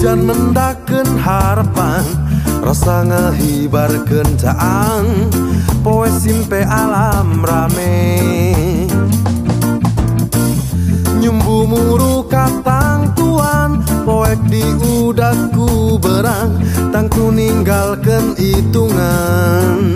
hujan mendaken harapan rasa ngehibar kencang, poe simpe alam rame. Nyumbu muru katang tuan poek di udaku berang tangku ninggalkan hitungan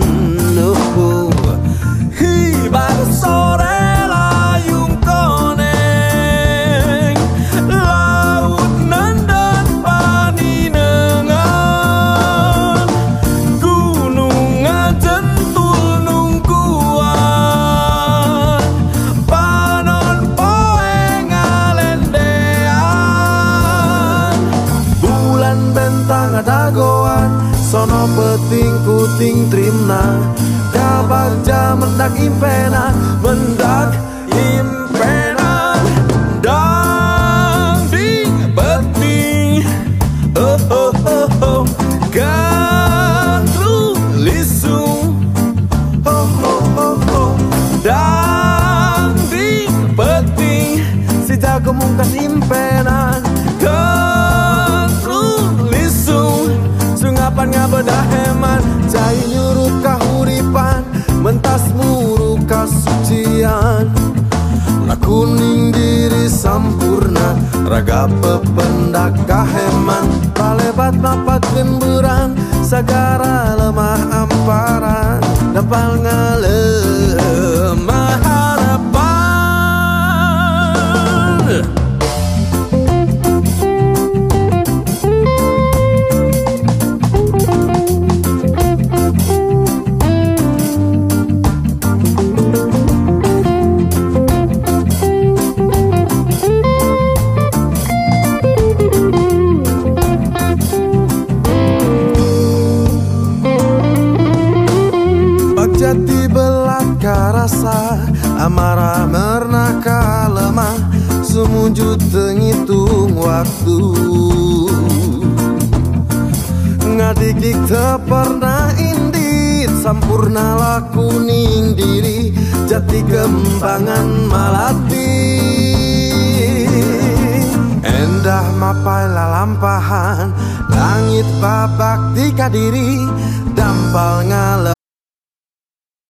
bentang adagoan Sono peting kuting trimna. Kabagja mendak impena. Mendak impena. Dang ding beting. Oh oh oh oh. Gantru lisung Oh oh oh oh. Dang ding beting. Si jago mungkas impenan Sungapan ngabedah heman Cai nyuruh kahuripan. Mentas muru kasucian. Lakuning diri sampurna. Raga pependak kaheman. Palebat mapat gemburang Sagara lemah amparan. Dapal ngalemah Amarah mernaka lemah Semujud tengitung waktu. Ngadikik pernah indit Sampurna laku ning diri Jati kembangan malati. Endah mapai lalampahan Langit babak tika diri Dampal ngale